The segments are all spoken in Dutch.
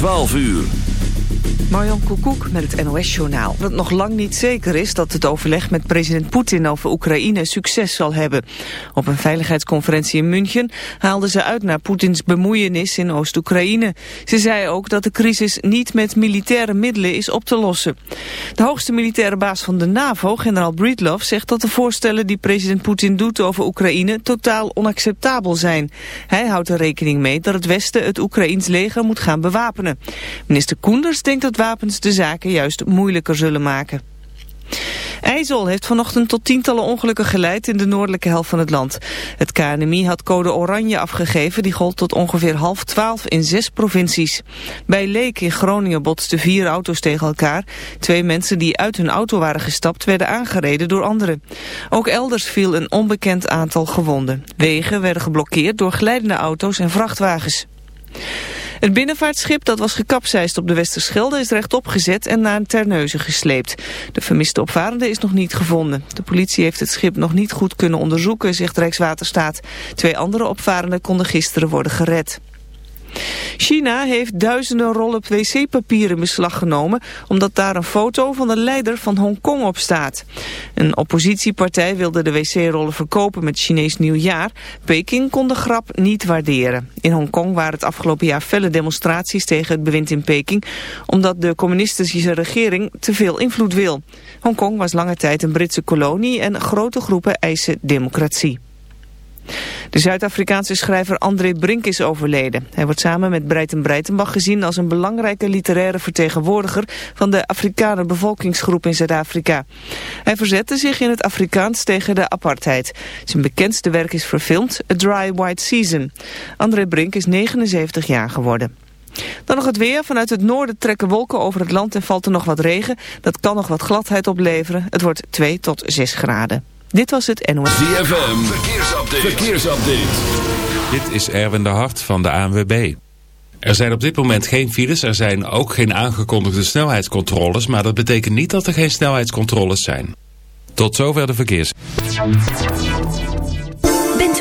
12 uur. Marjan Koekoek met het NOS-journaal. Dat nog lang niet zeker is dat het overleg met president Poetin over Oekraïne succes zal hebben. Op een veiligheidsconferentie in München haalde ze uit naar Poetins bemoeienis in Oost-Oekraïne. Ze zei ook dat de crisis niet met militaire middelen is op te lossen. De hoogste militaire baas van de NAVO, generaal Breedlove, zegt dat de voorstellen die president Poetin doet over Oekraïne totaal onacceptabel zijn. Hij houdt er rekening mee dat het Westen het Oekraïns leger moet gaan bewapenen. Minister Koenders denkt dat wapens de zaken juist moeilijker zullen maken. IJssel heeft vanochtend tot tientallen ongelukken geleid in de noordelijke helft van het land. Het KNMI had code oranje afgegeven, die gold tot ongeveer half twaalf in zes provincies. Bij Leek in Groningen botsten vier auto's tegen elkaar. Twee mensen die uit hun auto waren gestapt werden aangereden door anderen. Ook elders viel een onbekend aantal gewonden. Wegen werden geblokkeerd door glijdende auto's en vrachtwagens. Het binnenvaartschip dat was gekapseist op de Westerschelde is rechtop gezet en naar een Terneuzen gesleept. De vermiste opvarende is nog niet gevonden. De politie heeft het schip nog niet goed kunnen onderzoeken, zegt Rijkswaterstaat. Twee andere opvarenden konden gisteren worden gered. China heeft duizenden rollen wc-papier in beslag genomen... omdat daar een foto van de leider van Hongkong op staat. Een oppositiepartij wilde de wc-rollen verkopen met Chinees nieuwjaar. Peking kon de grap niet waarderen. In Hongkong waren het afgelopen jaar felle demonstraties tegen het bewind in Peking... omdat de communistische regering te veel invloed wil. Hongkong was lange tijd een Britse kolonie en grote groepen eisen democratie. De Zuid-Afrikaanse schrijver André Brink is overleden. Hij wordt samen met Breiten Breitenbach gezien als een belangrijke literaire vertegenwoordiger van de Afrikaner bevolkingsgroep in Zuid-Afrika. Hij verzette zich in het Afrikaans tegen de apartheid. Zijn bekendste werk is verfilmd, A Dry White Season. André Brink is 79 jaar geworden. Dan nog het weer. Vanuit het noorden trekken wolken over het land en valt er nog wat regen. Dat kan nog wat gladheid opleveren. Het wordt 2 tot 6 graden. Dit was het NOS. ZFM, verkeersupdate. verkeersupdate. Dit is Erwin de Hart van de ANWB. Er zijn op dit moment geen files, er zijn ook geen aangekondigde snelheidscontroles... maar dat betekent niet dat er geen snelheidscontroles zijn. Tot zover de verkeers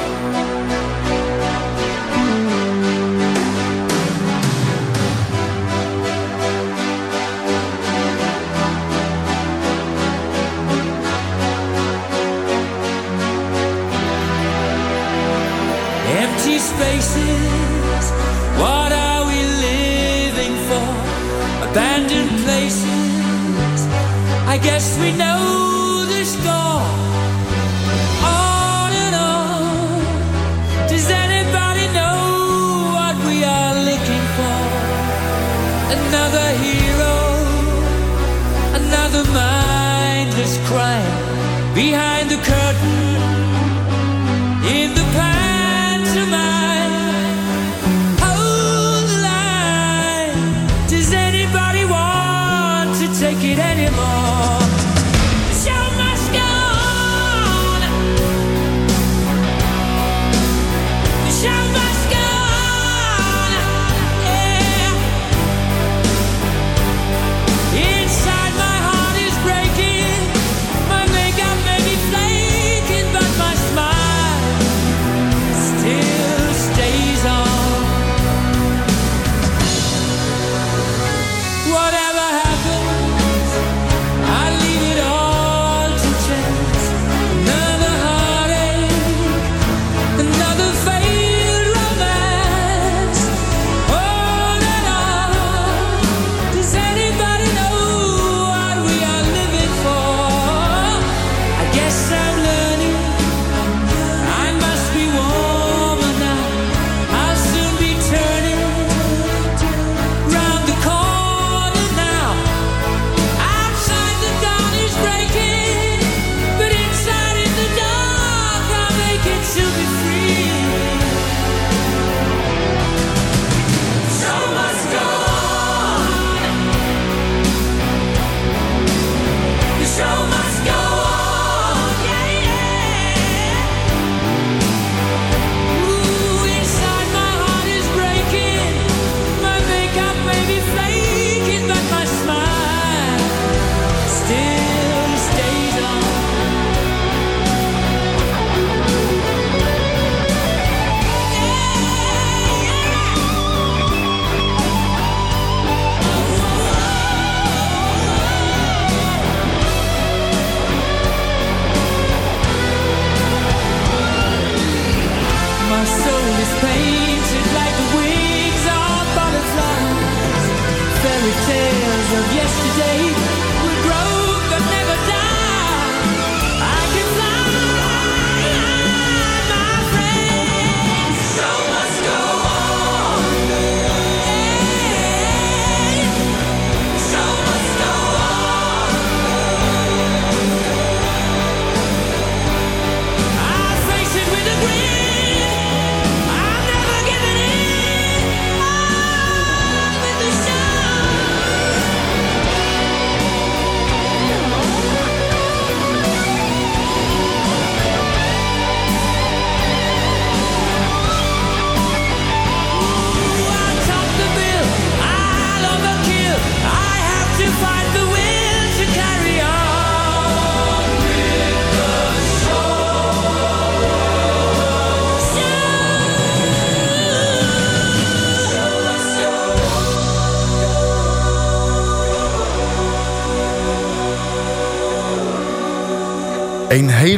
Empty guess we know the score. On and on. Does anybody know what we are looking for? Another hero, another mindless crime behind.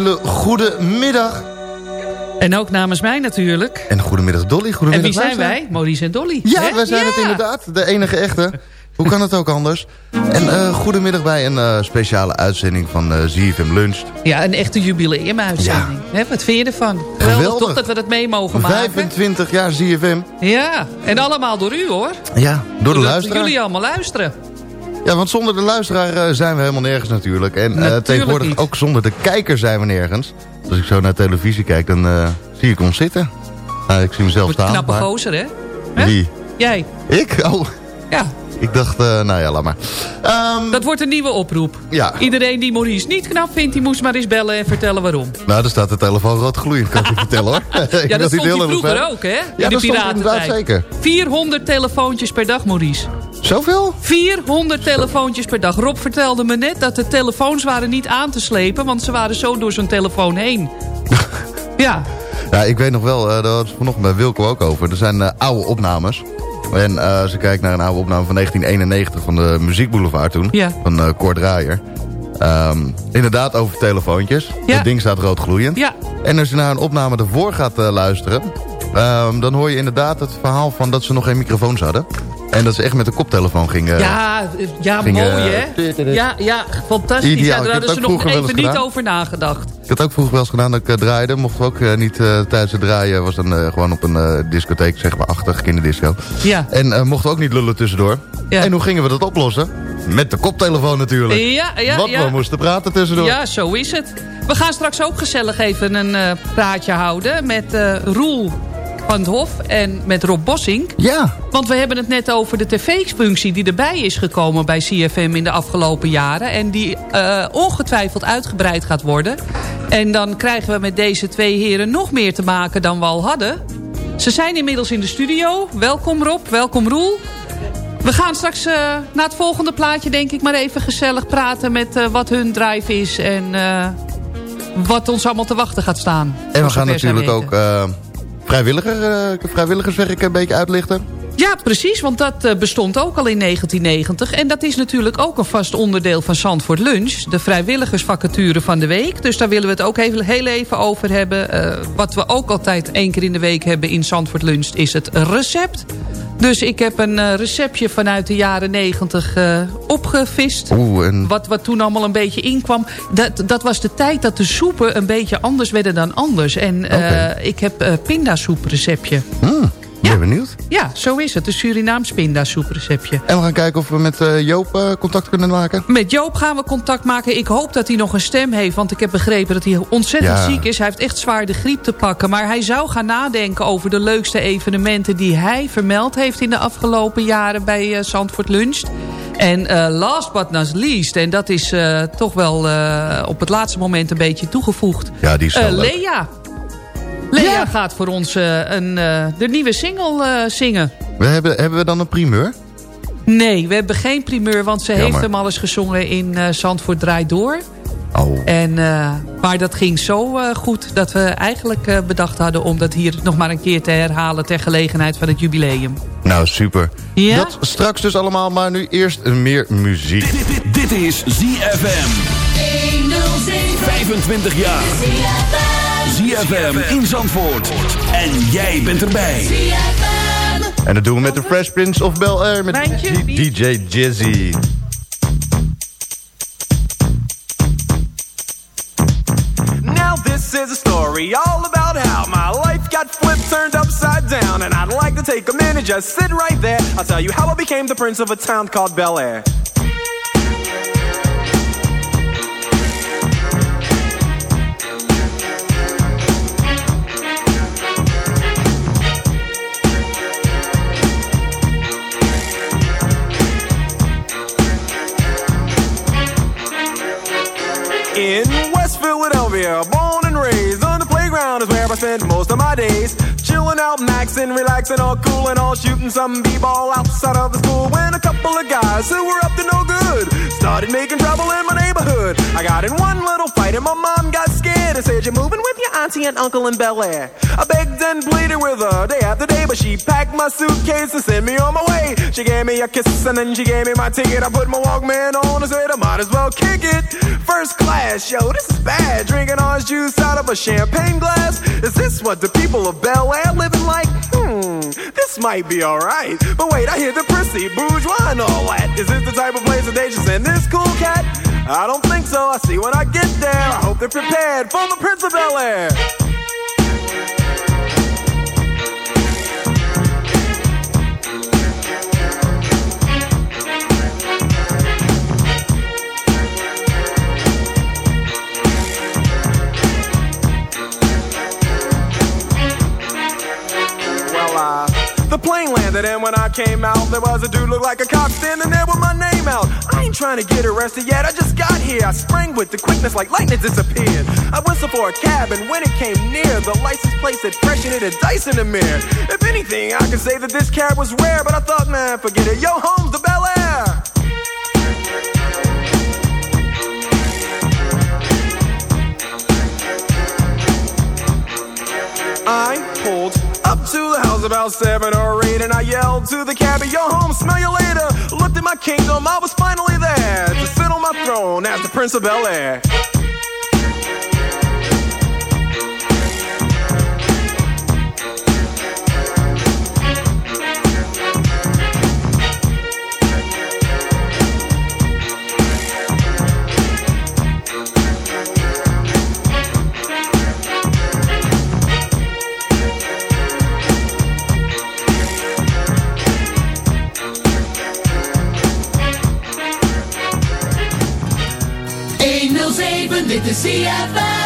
Hele goede middag. En ook namens mij natuurlijk. En goedemiddag Dolly. En Goedemiddag wie zijn wij? Maurice en Dolly. Ja, Hè? wij zijn het Ja. inderdaad. De enige echte. Hoe kan het ook anders? En eh, goedemiddag bij een eh, speciale uitzending van eh ZFM Lunch. Ja, een echte jubileumuitzending. Hè, wat vind je ervan? Geweldig Geweldig. toch dat we dat mee mogen maken? 25 jaar ZFM. Ja, en allemaal door u hoor. Ja, door de luisteraar. jullie allemaal luisteren. Ja, want zonder de luisteraar eh, zijn we helemaal nergens natuurlijk. En eh, tegenwoordig niet. ook zonder de kijker zijn we nergens. Als ik zo naar televisie kijk, dan eh, zie ik ons zitten. Ik zie mezelf staan. knappe maar- gozer, hè? Hè? Wie? Jij. Ik? Oh, Ja, ik dacht, nou ja, laat maar. Ehm, dat wordt een nieuwe oproep. Ja. Iedereen die Maurice niet knap vindt, die moest maar eens bellen en vertellen waarom. Nou, daar staat de telefoon rood gloeiend, kan ik je vertellen hoor. Ja, dat niet stond hij vroeger ook, hè? Ja, de dat stond inderdaad piratentijd. zeker. 400 telefoontjes per dag, Maurice. Zoveel? 400 telefoontjes per dag. Rob vertelde me net dat de telefoons waren niet aan te slepen... want ze waren zo door zo'n telefoon heen. ja, Ja, ik weet nog wel, eh, daar hadden we vanochtend bij Wilco ook over. Er zijn eh, oude opnames. En eh, als naar een oude opname van 1991 van de Muziekboulevard toen. Ja. Van uh, Draaier. Ehm, inderdaad over telefoontjes. Ja. Het ding staat rood gloeiend. ja. En als je naar een opname ervoor gaat luisteren... ehm, dan hoor je inderdaad het verhaal van dat ze nog geen microfoons hadden. En dat ze echt met de koptelefoon gingen... Ja, ja mooi eh, hè? Ja, ja fantastisch. Ideaal. Ja, daar hadden ze nog even niet gedaan. over nagedacht. Ik had ook vroeger wel eens gedaan dat ik eh, draaide. Mocht ook eh, niet tijdens het draaien. Was dan gewoon op een discotheek, zeg maar, achtig kinderdisco. Ja, En mochten we ook niet lullen tussendoor. Ja. En hoe gingen we dat oplossen? met de koptelefoon natuurlijk. Ja, ja, Want ja. we moesten praten tussendoor. Ja, zo is het. We gaan straks ook gezellig even een praatje houden met Roel van het Hof en met Rob Bossink. Ja. Want we hebben het net over de tv-functie die erbij is gekomen bij CFM in de afgelopen jaren. En die eh, ongetwijfeld uitgebreid gaat worden. En dan krijgen we met deze twee heren nog meer te maken dan we al hadden. Ze zijn inmiddels in de studio. Welkom Rob, welkom Roel. We gaan straks uh, na het volgende plaatje denk ik maar even gezellig praten met uh, wat hun drive is. En wat ons allemaal te wachten gaat staan. En we gaan natuurlijk ook vrijwilliger, vrijwilligerswerk een beetje uitlichten. Ja, precies, want dat uh, bestond ook al in 1990. En dat is natuurlijk ook een vast onderdeel van Zandvoort Lunch. De vrijwilligersvacature van de week. Dus daar willen we het ook even, heel even over hebben. Uh, wat we ook altijd één keer in de week hebben in Zandvoort Lunch is het recept. Dus ik heb een uh, receptje vanuit de jaren 90 opgevist. Oeh, en... wat, wat toen allemaal een beetje inkwam. Dat, dat was de tijd dat de soepen een beetje anders werden dan anders. En okay. ik heb pindasoep receptje. Mm. Ben benieuwd? Ja, zo is het. Een Surinaams pindasoepreceptje. En we gaan kijken of we met uh, Joop uh, contact kunnen maken? Met Joop gaan we contact maken. Ik hoop dat hij nog een stem heeft. Want ik heb begrepen dat hij ontzettend ja. ziek is. Hij heeft echt zwaar de griep te pakken. Maar hij zou gaan nadenken over de leukste evenementen... die hij vermeld heeft in de afgelopen jaren bij uh, Zandvoort Lunch. En uh, last but not least, en dat is uh, toch wel uh, op het laatste moment een beetje toegevoegd. Ja, die is Lea. Lea ja. gaat voor ons uh, een, uh, de nieuwe single uh, zingen. We hebben, hebben we dan een primeur? Nee, we hebben geen primeur, want ze Jammer. heeft hem al eens gezongen in Zandvoort Draait Door. Oh. En, maar dat ging zo goed dat we eigenlijk bedacht hadden... om dat hier nog maar een keer te herhalen ter gelegenheid van het jubileum. Nou, super. Ja? Dat straks dus allemaal, maar nu eerst meer muziek. Dit, dit, dit is ZFM. 25 jaar. ZFM in Zandvoort. En jij bent erbij. En dat doen we met de Fresh Prince of Bel-Air met DJ Jizzy. Now this is a story all about how my life got flipped, turned upside down. And I'd like to take a minute, just sit right there. I'll tell you how I became the prince of a town called Bel Air. In West Philadelphia, born and raised on the playground is where I spent most of my days. Chilling out, maxing, relaxing, all cool and all shooting some b-ball outside of the school. When a couple of guys who were up to no good started making trouble in my neighborhood. I got in one little fight and my mom got scared said, "You're moving with your auntie and uncle in Bel Air." I begged and pleaded with her day after day, but she packed my suitcase and sent me on my way. She gave me a kiss and then she gave me my ticket. I put my Walkman on and said I might as well kick it. First class, yo, this is bad. Drinking orange juice out of a champagne glass. Is this what the people of Bel Air living like? Hmm, this might be alright. But wait, I hear the prissy, bourgeois, and all that. Is this the type of place that they should send this cool cat? I don't think so. I see when I get there. I hope they're prepared for the Prince of Bel Air. The plane landed, and when I came out, there was a dude look like a cop standing there with my name out. I ain't trying to get arrested yet, I just got here. I sprang with the quickness like lightning disappeared. I whistled for a cab, and when it came near, the license plate said fresh and it had dice in the mirror. If anything, I could say that this cab was rare, but I thought, man, forget it. Yo, home's the Bel Air. I pulled up to the house about seven or eight, and I yelled to the cabbie, "Yo, home, smell you later." Looked at my kingdom, I was finally there to sit on my throne as the Prince of Bel Air. Is ZFM.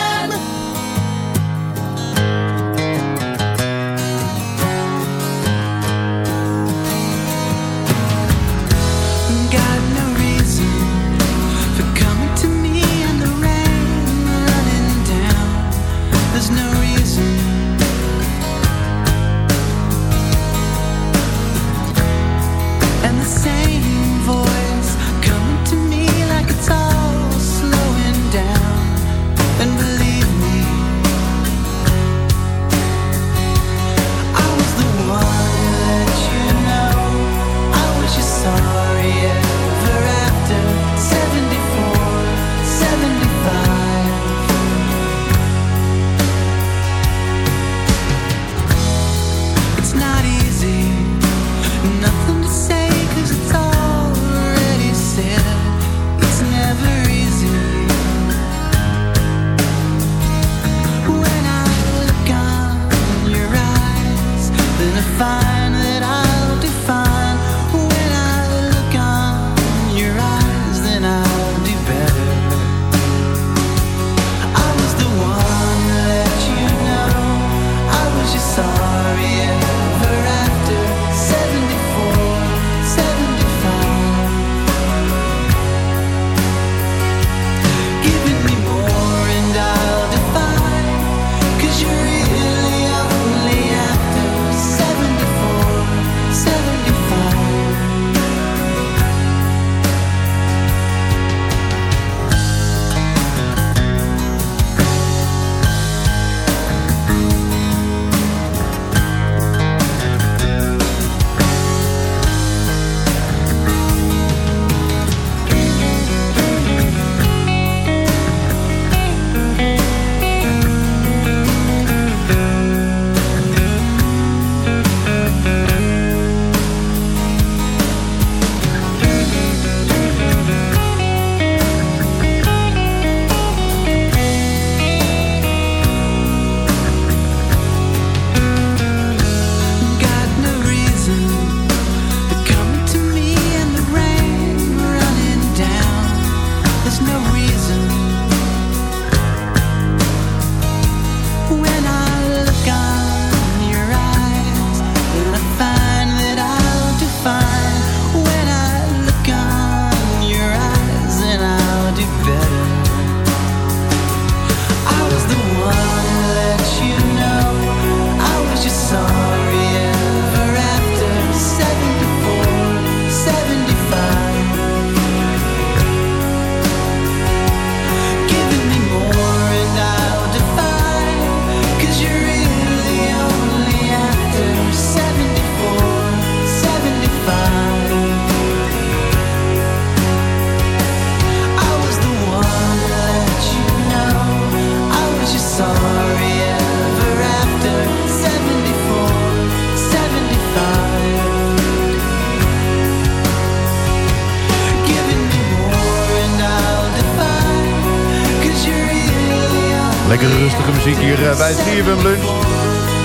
Eh, bij CFM Lunch.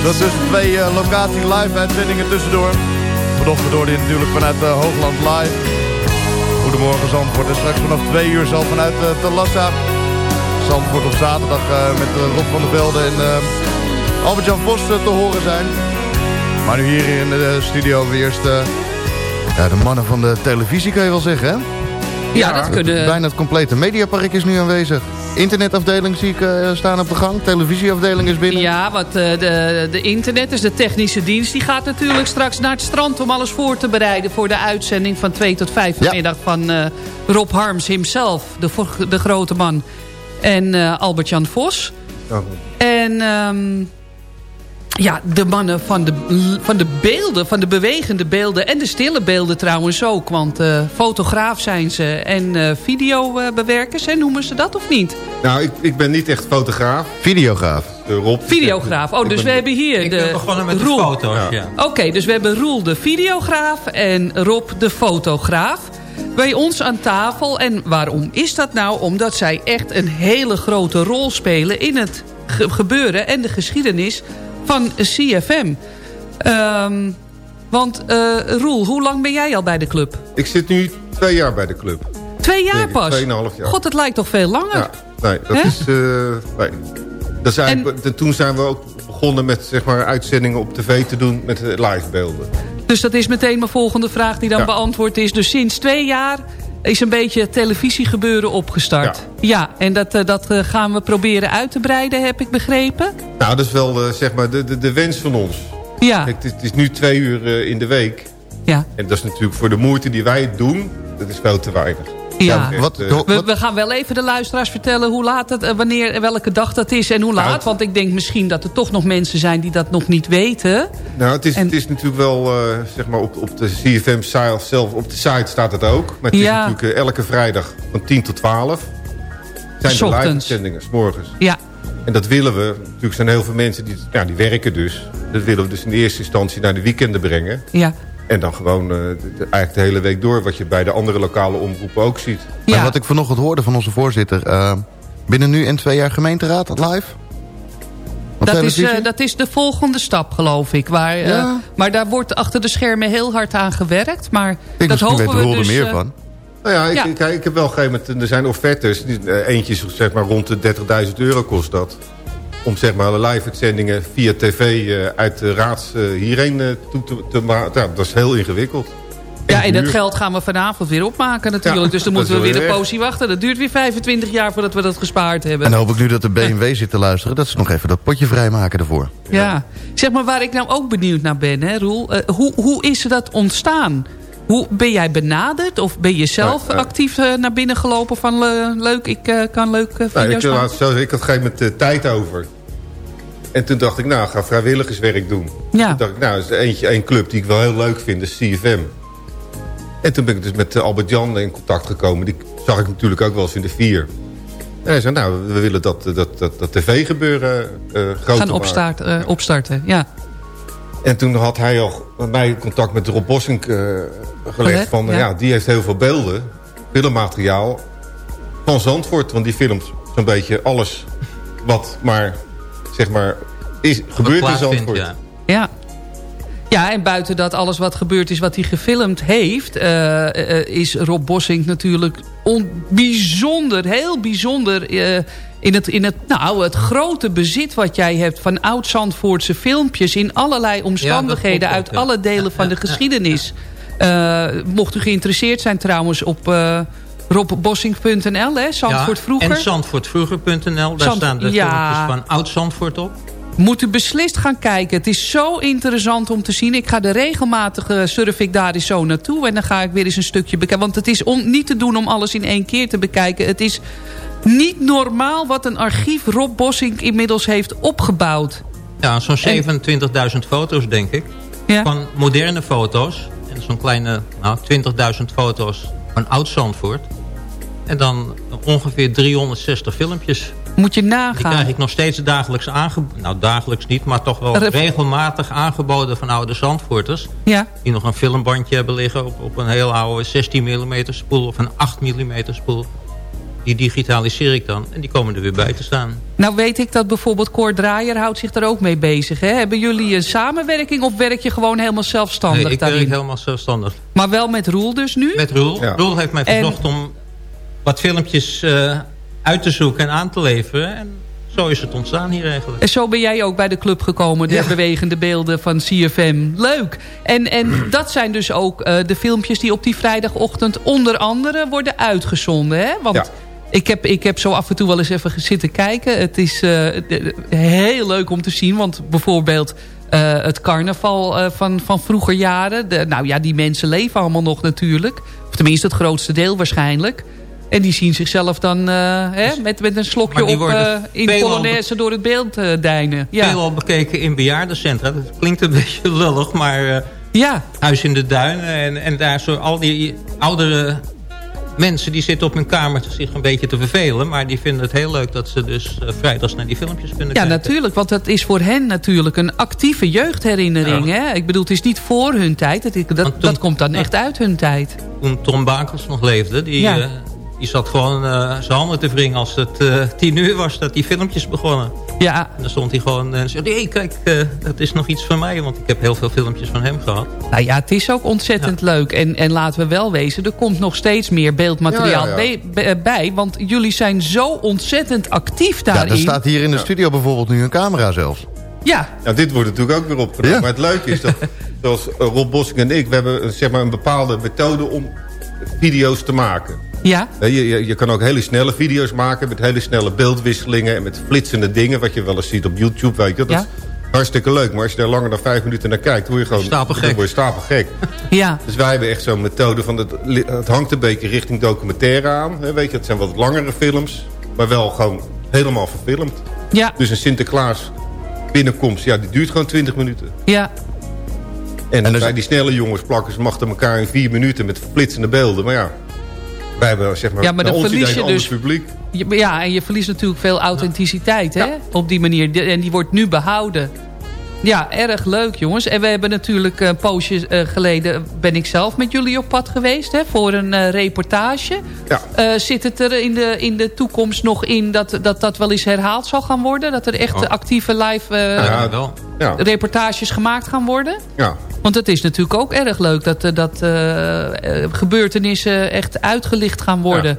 Dat tussen twee eh, locatie live uitzendingen tussendoor. Vanochtend door je natuurlijk vanuit eh, Hoogland live. Goedemorgen Zandvoort. En straks vanaf twee uur zal vanuit uh, Talassa. Zandvoort op zaterdag eh, met eh, Rob van der Velde en eh, Albert-Jan Vos eh, te horen zijn. Maar nu hier in de studio weer eerst eh, ja, de mannen van de televisie kan je wel zeggen hè? Ja, dat kunnen... Bijna het complete mediapark is nu aanwezig. Internetafdeling zie ik eh, staan op de gang. Televisieafdeling is binnen. Ja, want eh, de, de internet, dus de technische dienst... die gaat natuurlijk straks naar het strand om alles voor te bereiden... voor de uitzending van 2 tot 5 vanmiddag van eh, Rob Harms himself. De, de grote man. En Albert-Jan Vos. En ehm, ja, de mannen van de, van de beelden, van de bewegende beelden... en de stille beelden trouwens ook. Want eh, fotograaf zijn ze en eh, videobewerkers, hè, noemen ze dat of niet? Nou, ik, ik ben niet echt fotograaf. Videograaf. De Rob. Videograaf. Oh, dus ben- we hebben hier Ik de ben begonnen met de Roel. foto's, ja. Oké, dus we hebben Roel de videograaf en Rob de fotograaf. Bij ons aan tafel. En waarom is dat nou? Omdat zij echt een hele grote rol spelen in het ge- gebeuren en de geschiedenis van CFM. Ehm, want eh, Roel, hoe lang ben jij al bij de club? Ik zit nu twee jaar bij de club. Twee jaar pas? tweeënhalf jaar. God, het lijkt toch veel langer? Ja, Nee, dat is... eh, nee. Dat eigenlijk- de- toen zijn we ook begonnen met zeg maar, uitzendingen op tv te doen met eh, livebeelden. Dus dat is meteen mijn volgende vraag die dan Ja. beantwoord is. Dus sinds twee jaar is een beetje televisiegebeuren opgestart. Ja, en dat, eh, dat eh, gaan we proberen uit te breiden, heb ik begrepen. Nou, dat is wel eh, zeg maar de, de, de wens van ons. Ja. Kijk, het, is, het is nu twee uur in de week. Ja. En dat is natuurlijk voor de moeite die wij doen, dat is veel te weinig. Ja, Echt, wat- eh, we, we gaan wel even de luisteraars vertellen hoe laat het, eh, wanneer, welke dag dat is en hoe laat. Nou, Want ik denk misschien dat er toch nog mensen zijn die dat nog niet weten. Nou, het is, En- het is natuurlijk wel, eh, zeg maar, op, op de CFM site zelf, op de site staat het ook. Maar het is Ja. natuurlijk eh, elke vrijdag van 10 tot 12. Zijn de live Ochtends. uitzendingen, s morgens. Ja, En dat willen we. Natuurlijk zijn heel veel mensen die, ja, die werken dus. Dat willen we dus in de eerste instantie naar de weekenden brengen. ja. En dan gewoon eh, eigenlijk de hele week door. Wat je bij de andere lokale omroepen ook ziet. Maar ja. wat ik vanochtend hoorde van onze voorzitter... eh, binnen nu en twee jaar gemeenteraad, live? Op Dat is, eh, dat is de volgende stap, geloof ik. Waar, eh, Ja. maar daar wordt achter de schermen heel hard aan gewerkt. Maar ik dat hopen weet we er dus... meer van. Nou ja, ik, Ja. Ik, ik heb wel een gegeven moment... Er zijn offertes. Eentje is zeg maar rond de 30.000 euro kost dat. Om zeg maar live uitzendingen via tv eh, uit de raads eh, hierheen eh, toe te, te maken. Ja, dat is heel ingewikkeld. Ja, en dat geld gaan we vanavond weer opmaken natuurlijk. Ja, dus dan moeten we weer een poosje wachten. Dat duurt weer 25 jaar voordat we dat gespaard hebben. En dan hoop ik nu dat de BMW zit te luisteren... dat ze nog even dat potje vrijmaken ervoor. Ja. Zeg maar waar ik nou ook benieuwd naar ben, hè, Roel. Hoe, hoe is dat ontstaan? Hoe, ben jij benaderd of ben je zelf actief eh, naar binnen gelopen van eh, leuk, ik eh, kan leuk Nou, video's ik, maken? laat ik had op een gegeven moment eh, tijd over. En toen dacht ik, nou, ga vrijwilligerswerk doen. Ja. Toen dacht ik, nou, er is eentje, één club die ik wel heel leuk vind, is CFM. En toen ben ik dus met Albert-Jan in contact gekomen. Die zag ik natuurlijk ook wel eens in de vier. En hij zei, nou, we willen dat, dat, dat, dat tv-gebeuren groter Gaan opstart, opstarten, ja. En toen had hij al met mij contact met Rob Bossink eh, gelegd. Van, ja. ja. die heeft heel veel beelden, filmmateriaal van Zandvoort. Want die filmt zo'n beetje alles wat maar, zeg maar, is, gebeurt in Zandvoort. ja. Ja. Ja, en buiten dat alles wat gebeurd is wat hij gefilmd heeft... eh, eh, is Rob Bossink natuurlijk on- bijzonder, heel bijzonder... eh, in, het, in het, nou, het grote bezit wat jij hebt van oud-Zandvoortse filmpjes... in allerlei omstandigheden ook, uit ja. alle delen van de geschiedenis. Eh, mocht u geïnteresseerd zijn trouwens op uh, robbossink.nl, hè? Zandvoort Ja, vroeger. En zandvoortvroeger.nl, daar Zand- staan de filmpjes van Oud-Zandvoort op. Moet u beslist gaan kijken. Het is zo interessant om te zien. Ik ga er regelmatig eh, surf ik daar eens zo naartoe. En dan ga ik weer eens een stukje bekijken. Want het is on, niet te doen om alles in één keer te bekijken. Het is niet normaal wat een archief Rob Bossink inmiddels heeft opgebouwd. Ja, zo'n 27.000 foto's, denk ik. Ja. Van moderne foto's. En zo'n kleine nou, 20.000 foto's van Oud-Zandvoort. En dan ongeveer 360 filmpjes. Moet je Die nagaan. krijg ik nog steeds dagelijks aangeboden. Nou, dagelijks niet, maar toch wel Ref- regelmatig aangeboden van oude Zandvoorters. Ja. Die nog een filmbandje hebben liggen op, op een heel oude 16 mm spoel of een 8 mm spoel. Die digitaliseer ik dan en die komen er weer bij te staan. Nou weet ik dat bijvoorbeeld Cor Draaier houdt zich daar ook mee bezig. Hè? Hebben jullie een samenwerking of werk je gewoon helemaal zelfstandig Nee, ik daarin? werk helemaal zelfstandig. Maar wel met Roel dus nu? Met Roel. Ja. Roel heeft mij En- verzocht om wat filmpjes eh, uit te zoeken en aan te leveren. En zo is het ontstaan hier eigenlijk. En zo ben jij ook bij de club gekomen, de Ja. bewegende beelden van CFM. Leuk. En, en dat zijn dus ook eh, de filmpjes die op die vrijdagochtend onder andere worden uitgezonden. Hè? Want Ja. Ik, heb, ik heb zo af en toe wel eens even zitten kijken. Het is eh, eh, heel leuk om te zien, want bijvoorbeeld... eh, het carnaval van, van vroeger jaren. De, nou ja, die mensen leven allemaal nog natuurlijk. Of tenminste het grootste deel waarschijnlijk. En die zien zichzelf dan hè, met, met een slokje op eh, in Polonaise door het beeld eh, deinen. Ja. Veelal bekeken in bejaardencentra. Dat klinkt een beetje lullig, maar Ja, Huis in de Duinen. En, en daar zo al die oudere mensen die zitten op hun kamer zich een beetje te vervelen. Maar die vinden het heel leuk dat ze dus eh, vrijdags naar die filmpjes kunnen ja, kijken. natuurlijk. Want dat is voor hen natuurlijk een actieve jeugdherinnering. Hè? Ik bedoel, het is niet voor hun tijd. Dat, dat, toen- dat komt dan echt uit hun tijd. Toen Tom Bakers nog leefde, die, Ja. eh, die zat gewoon eh, zijn handen te wringen als het eh, tien uur was dat die filmpjes begonnen. Ja. En dan stond hij gewoon en zei, hey, kijk, eh, dat is nog iets van mij. Want ik heb heel veel filmpjes van hem gehad. Nou ja, het is ook ontzettend leuk. En, en laten we wel wezen, er komt nog steeds meer beeldmateriaal Ja, ja, ja. be- be- bij. Want jullie zijn zo ontzettend actief Ja, daarin. er staat hier in de studio bijvoorbeeld nu een camera zelfs. Ja. Nou, dit wordt natuurlijk ook weer opgenomen. Ja. Maar het leuke is dat, zoals eh, Rob Bossing en ik... we hebben zeg maar, een bepaalde methode om video's te maken. Ja. Je, je, je kan ook hele snelle video's maken... met hele snelle beeldwisselingen... en met flitsende dingen... wat je wel eens ziet op YouTube, weet je. Dat Ja. is hartstikke leuk. Maar als je daar langer dan vijf minuten naar kijkt... word je gewoon Stapelgek. word je stapelgek. Ja. Dus wij hebben echt zo'n methode van... Het, het hangt een beetje richting documentaire aan. Hè, weet je, het zijn wat langere films... maar wel gewoon helemaal verfilmd. Ja. Dus een Sinterklaas binnenkomst... ja, die duurt gewoon 20 minuten. Ja. En, bij die snelle jongens plakken ze achter elkaar in vier minuten met flitsende beelden. Maar ja, wij hebben zeg maar, Ja, maar dan verlies je dus... publiek. Ja, en je verliest natuurlijk veel authenticiteit hè? op die manier. En die wordt nu behouden. Ja, erg leuk jongens. En we hebben natuurlijk een poosje eh, geleden... ben ik zelf met jullie op pad geweest hè, voor een eh, reportage. Ja. Eh, zit het er in de, in de toekomst nog in dat, dat dat wel eens herhaald zal gaan worden? Dat er echt Oh. actieve live eh, Ja, wel. Ja, reportages gemaakt gaan worden? ja. Want het is natuurlijk ook erg leuk dat, eh, dat eh, eh, gebeurtenissen echt uitgelicht gaan worden.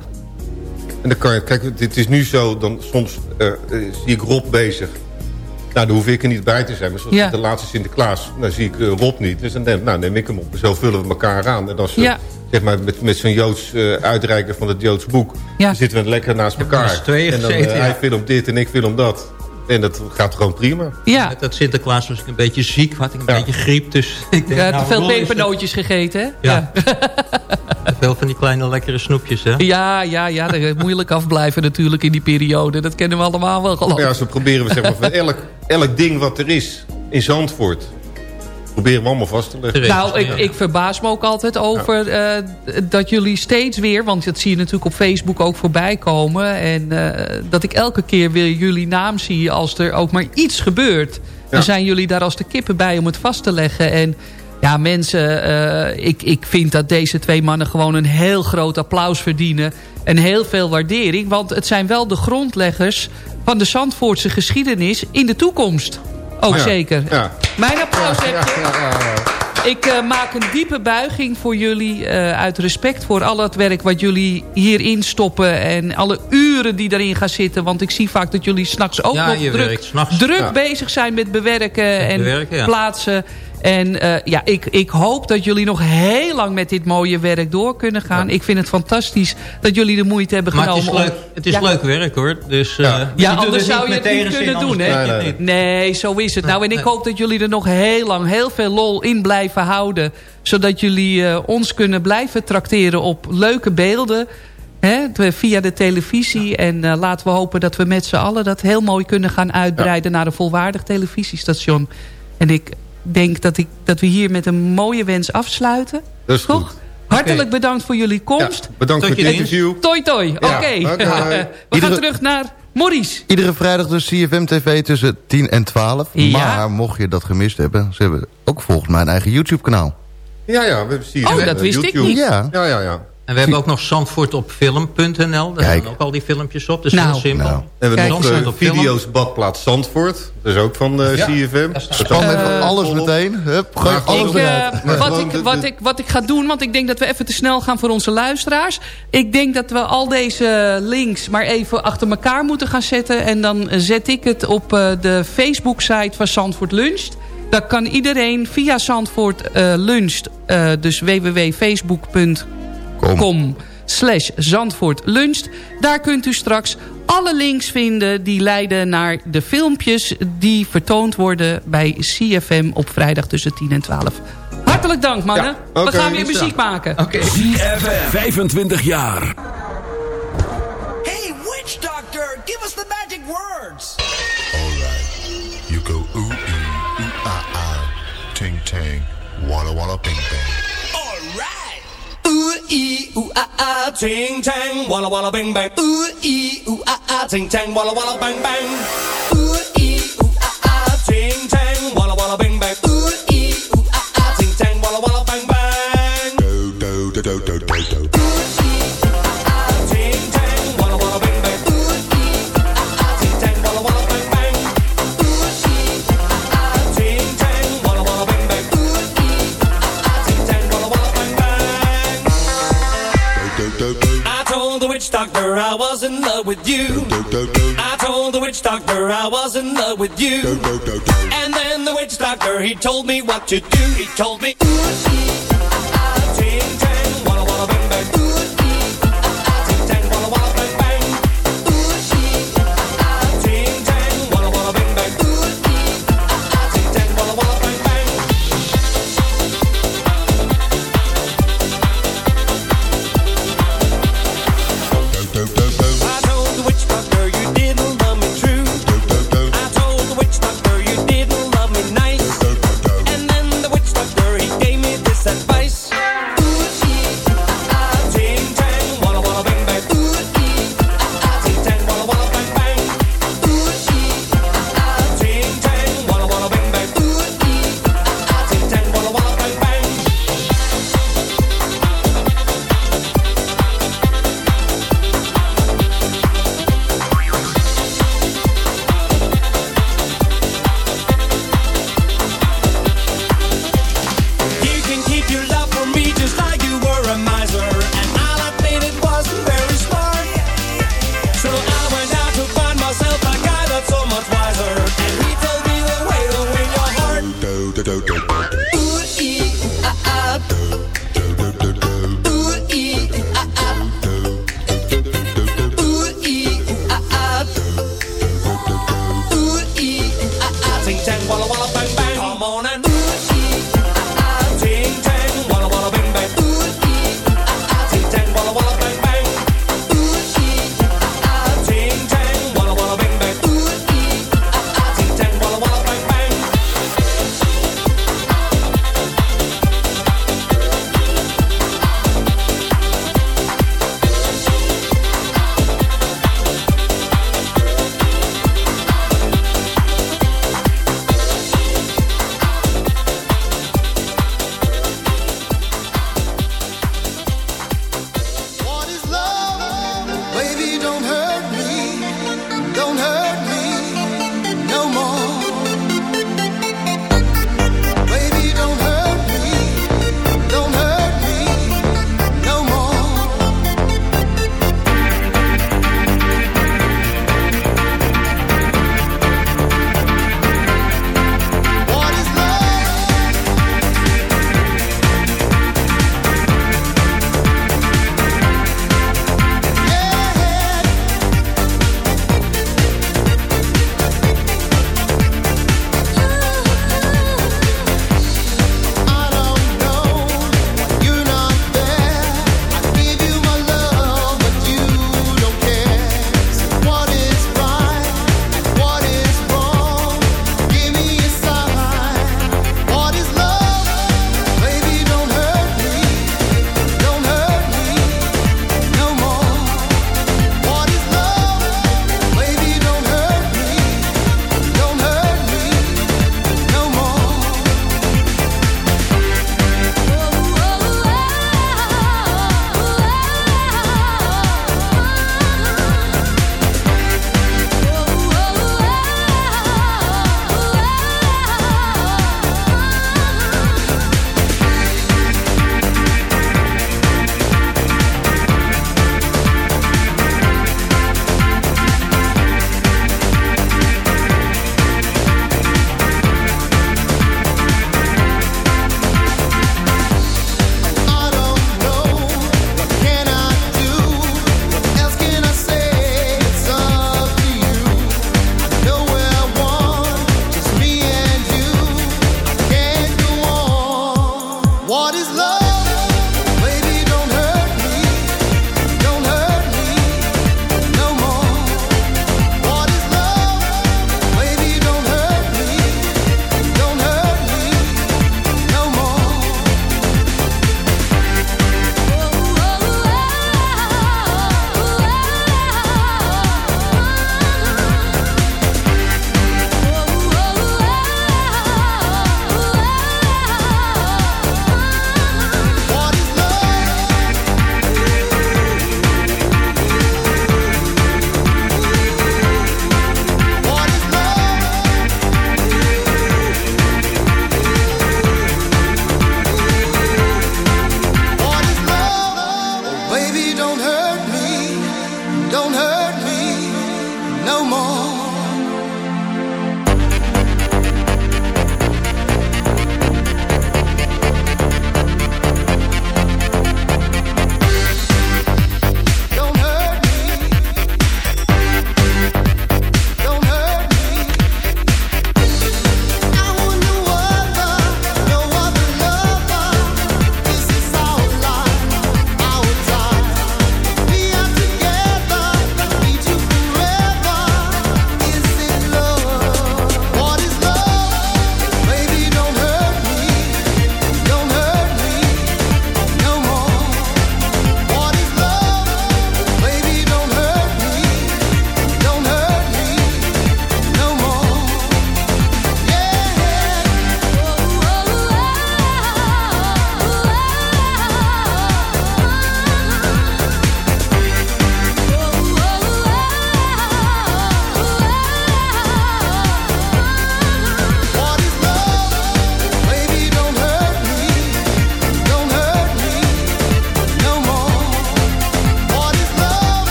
En dan kan je, kijk, dit is nu zo, dan soms eh, eh, zie ik Rob bezig. Nou, dan hoef ik er niet bij te zijn. Maar zoals Ja. de laatste Sinterklaas, dan zie ik eh, Rob niet. Dus dan neem, nou, neem ik hem op. Zo vullen we elkaar aan. En als Ja. zeg maar, met, met zo'n Joods eh, uitreiker van het Joods boek... Ja. dan zitten we lekker naast elkaar. en dan gezeten, ja. hij filmt dit en ik film dat. En dat gaat gewoon prima. Ja, Met dat Sinterklaas was ik een beetje ziek, had ik een Ja. beetje griep. Dus ik denk, ja nou, te veel pepernootjes gegeten, hè? Ja. Te veel van die kleine lekkere snoepjes, hè? Ja, ja, ja. Dat is moeilijk afblijven natuurlijk in die periode. Dat kennen we allemaal wel geloof. Ja, zo proberen we zeg maar, van elk, elk ding wat er is in Zandvoort... proberen we allemaal vast te leggen. Nou, ik, ik verbaas me ook altijd over eh, dat jullie steeds weer... want dat zie je natuurlijk op Facebook ook voorbij komen... en eh, dat ik elke keer weer jullie naam zie als er ook maar iets gebeurt. Dan zijn jullie daar als de kippen bij om het vast te leggen. En ja, mensen, eh, ik, ik vind dat deze twee mannen gewoon een heel groot applaus verdienen... en heel veel waardering, want het zijn wel de grondleggers... van de Zandvoortse geschiedenis in de toekomst. Ja. zeker. Ja. Mijn applaus heb je. Ik eh, maak een diepe buiging voor jullie. eh, uit respect voor al het werk wat jullie hierin stoppen. En alle uren die daarin gaan zitten. Want ik zie vaak dat jullie s'nachts ook Ja, nog druk, druk Ja. bezig zijn met bewerken. en bewerken, ja. plaatsen. En eh, ja, ik, ik hoop dat jullie nog heel lang met dit mooie werk door kunnen gaan. Ik vind het fantastisch dat jullie de moeite hebben Maar het genomen. is, leuk, het is Ja. leuk werk, hoor. Dus, eh, Ja, doet anders zou je het niet kunnen doen, hè? Nee, zo is het. Nou, en ik hoop dat jullie er nog heel lang heel veel lol in blijven houden. Zodat jullie eh, ons kunnen blijven trakteren op leuke beelden. Hè, via de televisie. En eh, laten we hopen dat we met z'n allen dat heel mooi kunnen gaan uitbreiden... naar een volwaardig televisiestation. En ik denk dat, ik, dat we hier met een mooie wens afsluiten. Dat is Toch? Hartelijk bedankt voor jullie komst. Bedankt voor het interview. Toi toi, oké. Ja, we gaan terug naar Maurice. Iedere vrijdag dus CFM TV tussen 10 en 12. Ja. Maar mocht je dat gemist hebben... ze hebben ook volgens mij een eigen YouTube-kanaal. Ja, ja, we hebben zie je Oh, het, dat wist ik YouTube. niet. Ja. Ja, ja, ja. En we hebben ook nog Zandvoort op film.nl. Daar Kijk. staan ook al die filmpjes op. Dus Nou. heel simpel. Nou. En we hebben nog eh, op film. video's Badplaats Zandvoort. Dat is ook van de Ja. CFM. Dat ook- even alles meteen. Hup, alles Ik, eh, wat, ik, wat, ik, wat ik ga doen, want ik denk dat we even te snel gaan voor onze luisteraars. Ik denk dat we al deze links maar even achter elkaar moeten gaan zetten. En dan zet ik het op eh, de Facebook-site van Zandvoort Luncht. Daar kan iedereen via Zandvoort eh, Luncht, eh, dus www.facebook.com slash Zandvoort Luncht. Daar kunt u straks alle links vinden die leiden naar de filmpjes... die vertoond worden bij CFM op vrijdag tussen 10 en 12. Hartelijk dank, mannen. Ja, We gaan weer muziek maken. Oké. ZFM. 25 jaar. Hey, witch doctor, give us the magic words. You go ooh ooh ah ah, ting tang, walla walla bing bang. Ee ah ah, ting tang, walla walla bang bang. Ooh ee ooh ah ah, ting tang, walla walla bang bang. Ooh ee ooh ah ah, ting tang, witch doctor I was in love with you. I told the witch doctor I was in love with you. And then the witch doctor he told me what to do. He told me. Ooh,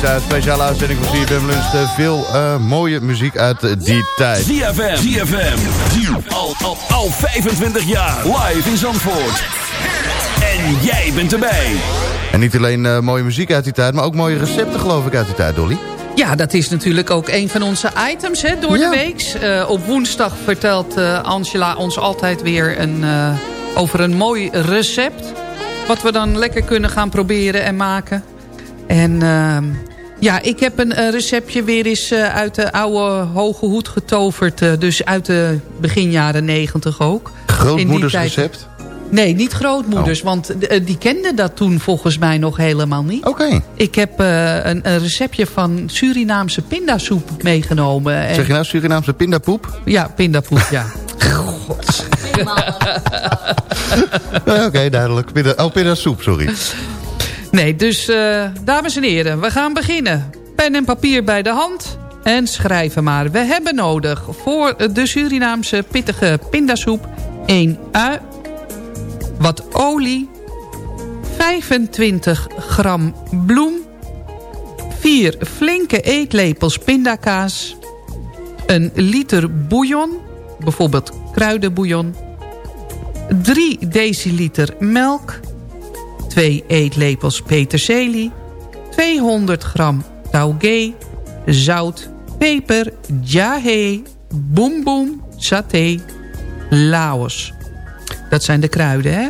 deze speciale uitzending van CFM Lunch uh, veel uh, mooie muziek uit die tijd. ZFM, ZFM, al, al, al 25 jaar live in Zandvoort. En jij bent erbij. En niet alleen uh, mooie muziek uit die tijd, maar ook mooie recepten geloof ik uit die tijd, Dolly. Ja, dat is natuurlijk ook een van onze items hè, door ja. de week. Uh, op woensdag vertelt uh, Angela ons altijd weer een, uh, over een mooi recept. Wat we dan lekker kunnen gaan proberen en maken. En ehm, ja, ik heb een receptje weer eens uit de oude hoge hoed getoverd. dus uit de begin jaren negentig ook. Grootmoeders recept? Nee, niet grootmoeders, oh. want die kenden dat toen volgens mij nog helemaal niet. Oké. Okay. Ik heb uh, een, een, receptje van Surinaamse pindasoep meegenomen. En... Zeg je nou Surinaamse pindapoep? Ja, pindapoep, ja. God. Oké, okay, duidelijk. Pinda, oh, pindasoep, sorry. Nee, dus uh, dames en heren, we gaan beginnen. Pen en papier bij de hand en schrijven maar. We hebben nodig voor de Surinaamse pittige pindasoep... 1 ui, wat olie, 25 gram bloem, 4 flinke eetlepels pindakaas, een liter bouillon, bijvoorbeeld kruidenbouillon, 3 deciliter melk, 2 eetlepels peterselie, 200 gram taugé, zout, peper, jahe, boem boem, saté, laos. Dat zijn de kruiden, hè?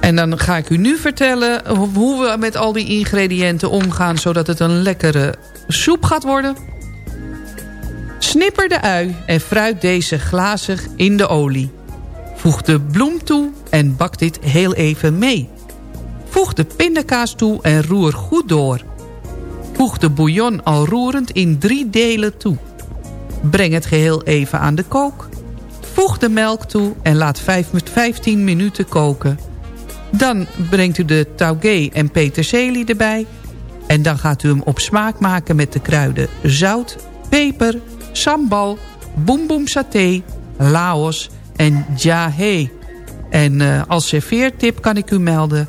En dan ga ik u nu vertellen hoe we met al die ingrediënten omgaan... zodat het een lekkere soep gaat worden. Snipper de ui en fruit deze glazig in de olie. Voeg de bloem toe en bak dit heel even mee. Voeg de pindakaas toe en roer goed door. Voeg de bouillon al roerend in drie delen toe. Breng het geheel even aan de kook. Voeg de melk toe en laat 5 met 15 minuten koken. Dan brengt u de taugé en peterselie erbij. En dan gaat u hem op smaak maken met de kruiden zout, peper, sambal, boem boem saté, laos en jahe. En uh, als serveertip kan ik u melden...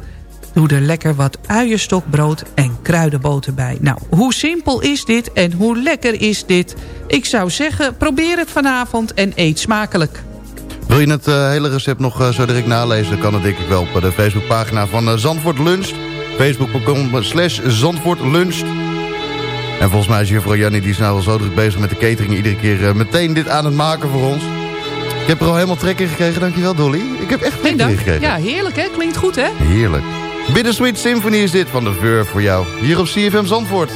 Doe er lekker wat uienstokbrood en kruidenboter bij. Nou, hoe simpel is dit en hoe lekker is dit? Ik zou zeggen, probeer het vanavond en eet smakelijk. Wil je het uh, hele recept nog uh, zo direct nalezen... kan dat denk ik wel op de Facebookpagina van uh, Zandvoort Lunch. Facebook.com slash Zandvoort Lunch. En volgens mij is juffrouw Jannie die is nou al zo druk bezig met de catering... iedere keer meteen dit aan het maken voor ons. Ik heb er al helemaal trek in gekregen, dankjewel Dolly. Ik heb echt trek in gekregen. Ja, heerlijk hè? Klinkt goed hè? Heerlijk. Bittersweet Symphony is dit van de Veur voor jou. Hier op CFM Zandvoort.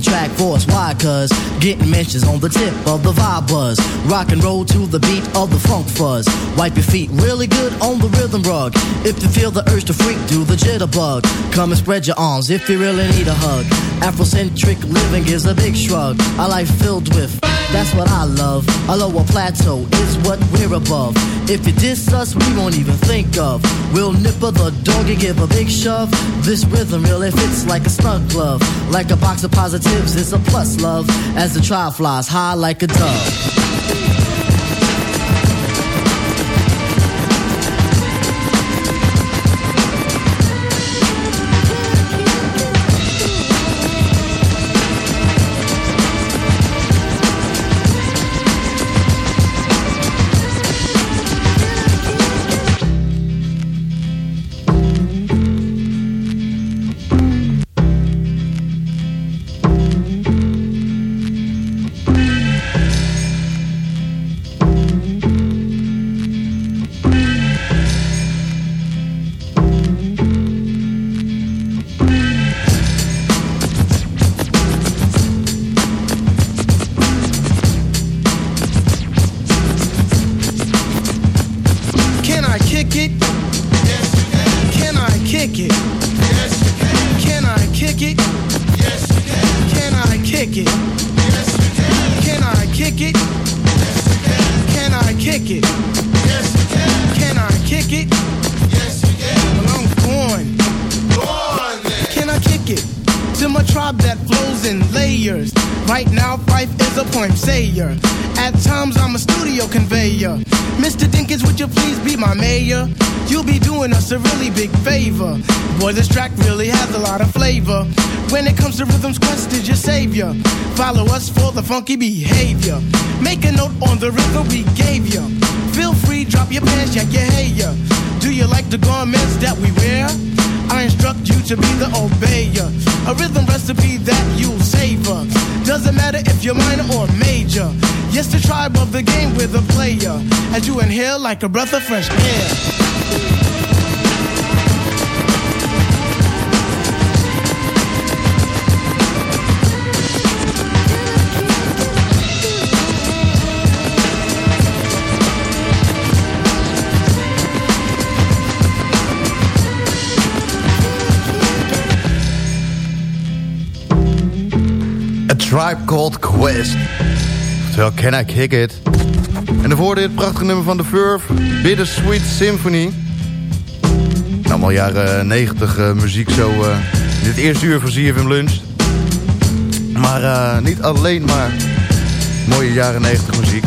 The track force, why? Cause getting mentions on the tip of the vibe buzz. Rock and roll to the beat of the funk fuzz. Wipe your feet really good on the rhythm rug. If you feel the urge to freak, do the jitterbug. Come and spread your arms if you really need a hug. Afrocentric living is a big shrug. A life filled with, that's what I love. A lower plateau is what we're above. If you diss us, we won't even think of. We'll nipper the dog and give a big shove. This rhythm really fits like a snug glove. Like a box of positives, it's a plus love. As the trial flies high like a dove. Funky behavior. Make a note on the rhythm we gave you. Feel free, drop your pants, check your hair. Do you like the garments that we wear? I instruct you to be the obeyer. A rhythm recipe that you'll savor. Doesn't matter if you're minor or major. Yes, the tribe of the game with a player. As you inhale like a breath of fresh air. Tribe Called Quest. Oftewel, Can I Kick It? En daarvoor dit prachtige nummer van The Verve, Bittersweet Symphony. Allemaal jaren 90 uh, muziek zo uh, in het eerste uur van ZFM Lunch. Maar uh, niet alleen maar mooie jaren 90 muziek.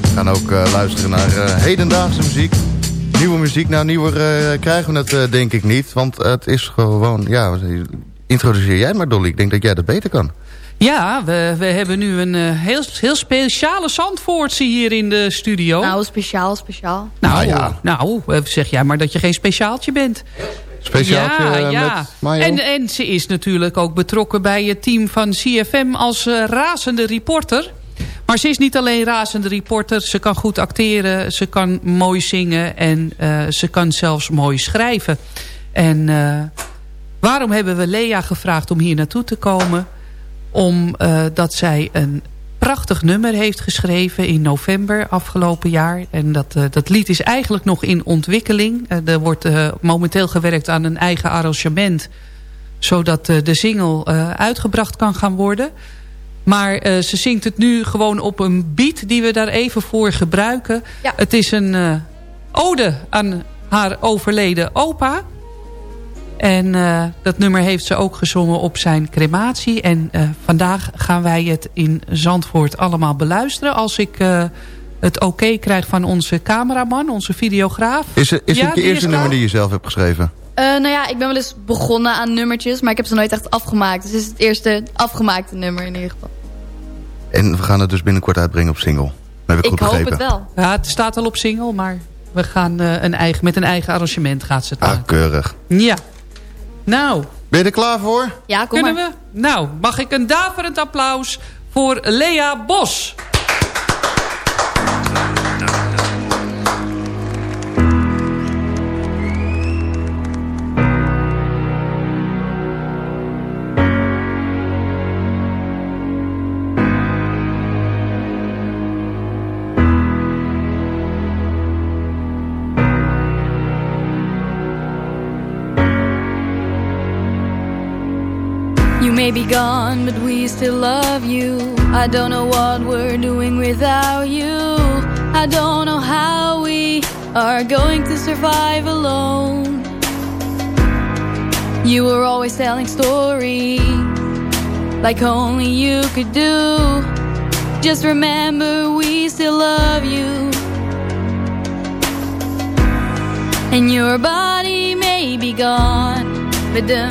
We gaan ook luisteren naar hedendaagse muziek. Nieuwe muziek, nou nieuwer krijgen we het denk ik niet. Want het is gewoon, ja, introduceer jij maar Dolly. Ik denk dat jij dat beter kan. Ja, we, we hebben nu een uh, heel, heel speciale Zandvoortse hier in de studio. Nou, speciaal, speciaal. Nou, ja. nou zeg jij maar dat je geen speciaaltje bent. Speciaaltje ja, uh, ja. met. En, en ze is natuurlijk ook betrokken bij het team van CFM als uh, razende reporter. Maar ze is niet alleen razende reporter. Ze kan goed acteren, ze kan mooi zingen en uh, ze kan zelfs mooi schrijven. En waarom hebben we Lea gevraagd om hier naartoe te komen? Omdat uh, zij een prachtig nummer heeft geschreven in november afgelopen jaar. En dat, uh, dat lied is eigenlijk nog in ontwikkeling. Uh, er wordt uh, momenteel gewerkt aan een eigen arrangement... zodat de single uitgebracht kan gaan worden. Maar ze zingt het nu gewoon op een beat die we daar even voor gebruiken. Ja. Het is een ode aan haar overleden opa... En uh, dat nummer heeft ze ook gezongen op zijn crematie. En uh, vandaag gaan wij het in Zandvoort allemaal beluisteren. Als ik uh, het oké okay krijg van onze cameraman, onze videograaf. Is, het, is ja, het je eerste nummer die je zelf hebt geschreven? nou ja, ik ben wel eens begonnen aan nummertjes. Maar ik heb ze nooit echt afgemaakt. Dus het is het eerste afgemaakte nummer in ieder geval. En we gaan het dus binnenkort uitbrengen op single. Heb ik, ik goed hoop begrepen? het wel. Ja, het staat al op single, maar we gaan een eigen, met een eigen arrangement gaat ze het Ah, maken. keurig. Ja. Nou. Ben je er klaar voor? Ja, kom Kunnen maar. we? Nou, mag ik een daverend applaus voor Lea Bos. Be gone, but we still love you. I don't know what we're doing without you. I don't know how we are going to survive alone. You were always telling stories like only you could do. Just remember, we still love you. And your body may be gone, but the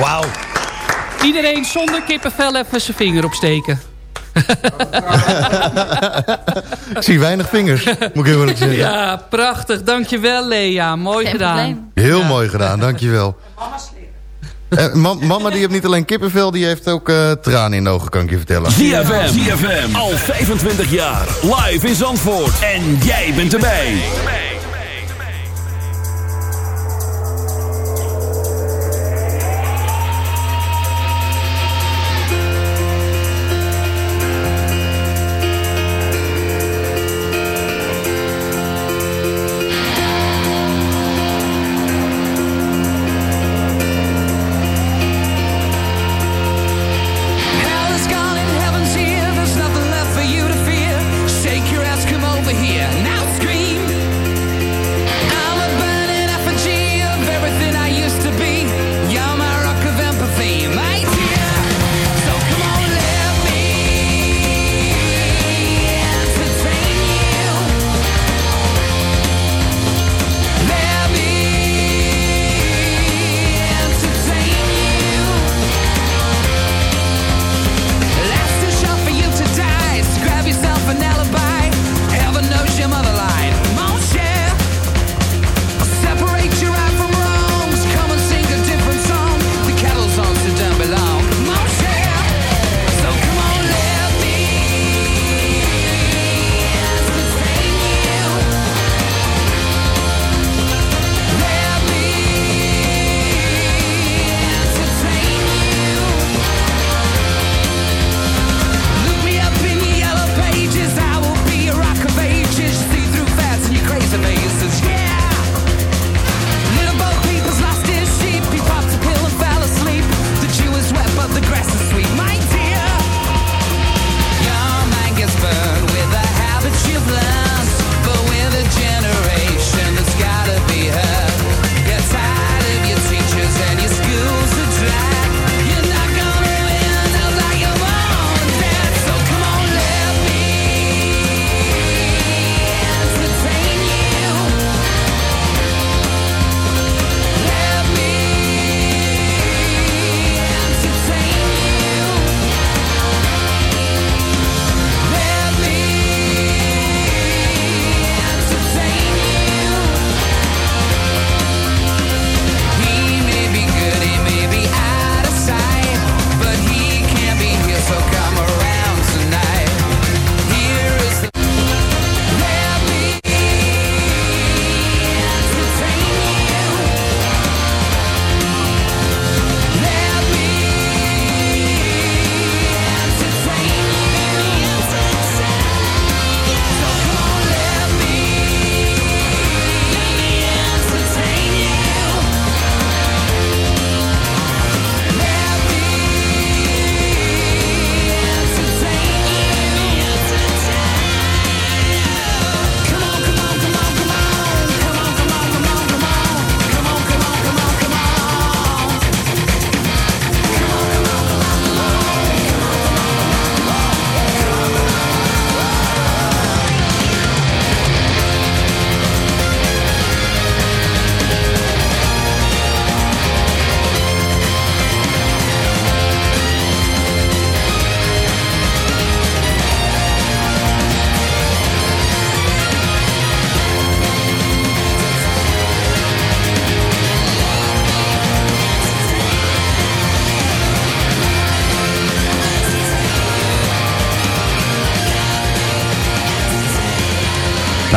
Wauw. Iedereen zonder kippenvel even zijn vinger opsteken. Ik zie weinig vingers, moet ik eerlijk zeggen. Ja, prachtig. Dankjewel Lea. Mooi Geen gedaan. probleem. Heel mooi gedaan, dankjewel. Eh, ma mama die heeft niet alleen kippenvel, die heeft ook eh, tranen in de ogen, kan ik je vertellen. ZFM. ZFM. Al 25 jaar. Live in Zandvoort. En jij bent erbij.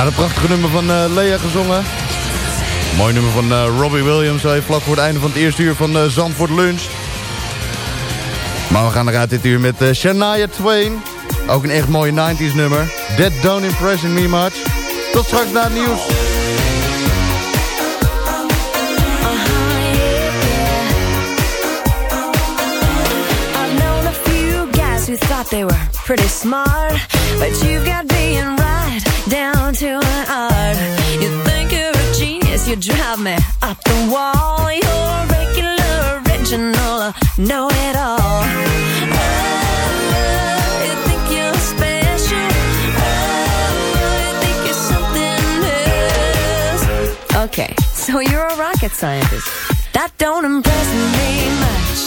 Dat prachtige nummer van uh, Lea gezongen. Mooi nummer van uh, Robbie Williams. Even vlak voor het einde van het eerste uur van uh, Zandvoort Lunch. Maar we gaan eruit dit uur met Shania Twain. Ook een echt mooie 90s nummer. That don't impress me much. Tot straks na het nieuws. who thought they were pretty smart But you've got being right down to an art You think you're a genius, you drive me up the wall. You're regular, original, Oh, think you're special. Oh, you think you're something else. Okay, so you're a rocket scientist. That don't impress me much